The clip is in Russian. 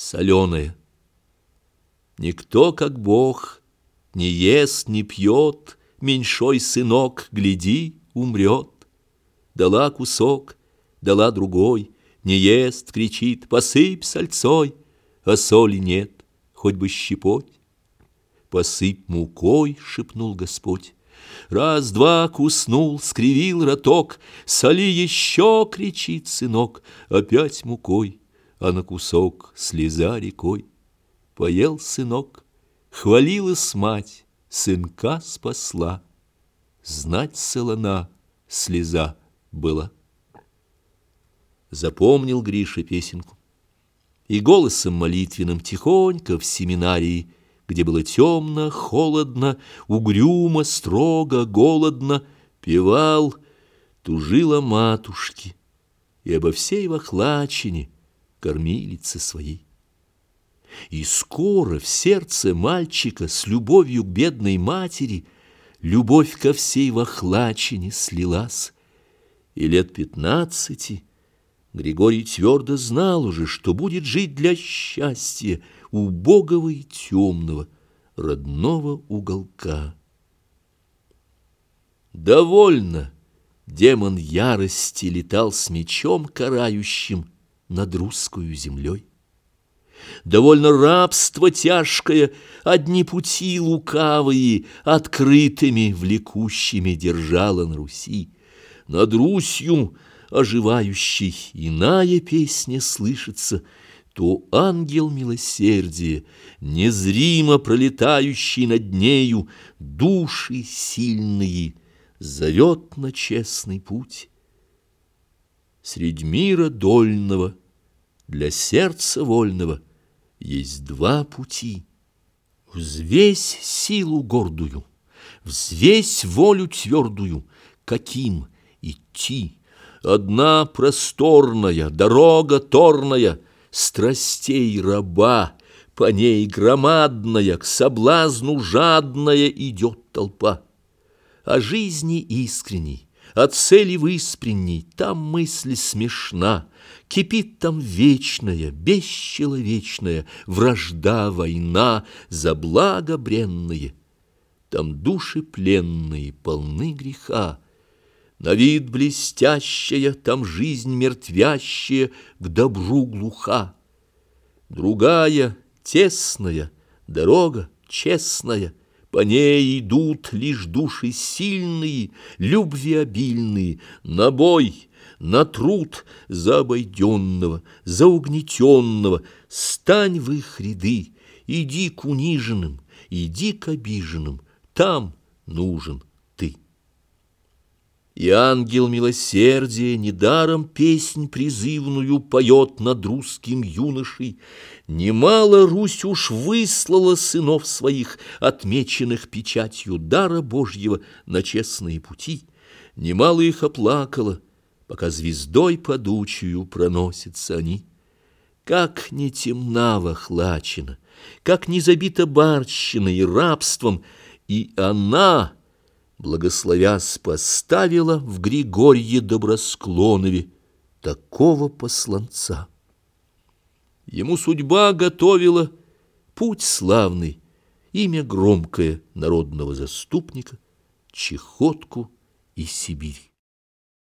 соленое. Никто, как Бог, не ест, не пьет, Меньшой сынок, гляди, умрет. Дала кусок, дала другой, Не ест, кричит, посыпь сальцой, А соли нет, хоть бы щепоть. Посыпь мукой, шепнул Господь. Раз-два куснул, скривил роток, Соли еще, кричит сынок, Опять мукой, а на кусок слеза рекой. Поел сынок, хвалилась мать, Сынка спасла. Знать солона, слеза была. Запомнил Гриша песенку. И голосом молитвенным тихонько в семинарии где было темно, холодно, угрюмо, строго, голодно, певал, тужила матушки и обо всей вахлачине кормилице своей. И скоро в сердце мальчика с любовью к бедной матери любовь ко всей вахлачине слилась, и лет пятнадцати Григорий твердо знал уже, что будет жить для счастья, убогого и темного, родного уголка. Довольно демон ярости летал с мечом карающим над русскую землей. Довольно рабство тяжкое, одни пути лукавые, открытыми, влекущими держала на Руси. Над Русью оживающей иная песня слышится — то ангел милосердия, незримо пролетающий над нею, души сильные, зовет на честный путь. Средь мира дольного, для сердца вольного, есть два пути. Взвесь силу гордую, взвесь волю твердую, каким идти. Одна просторная, дорога торная — страстей раба, по ней громадная, к соблазну жадная идет толпа. О жизни искренней, о цели выспренней, там мысль смешна, Кипит там вечная, бесчеловечная Вражда, война за благо бренные. Там души пленные, полны греха, на вид блестящая, там жизнь мертвящая, К добру глуха. Другая, тесная, дорога честная, По ней идут лишь души сильные, Любви обильные, на бой, на труд за обойденного, за угнетенного. Стань в их ряды, иди к униженным, иди к обиженным, Там нужен и ангел милосердия недаром песнь призывную поет над русским юношей. Немало Русь уж выслала сынов своих, отмеченных печатью дара Божьего на честные пути. Немало их оплакала, пока звездой подучую проносятся они. Как не темна вохлачена, как не забита барщиной и рабством, и она — благословясь, поставила в Григорье Добросклонове такого посланца. Ему судьба готовила путь славный, имя громкое народного заступника, чехотку и Сибирь.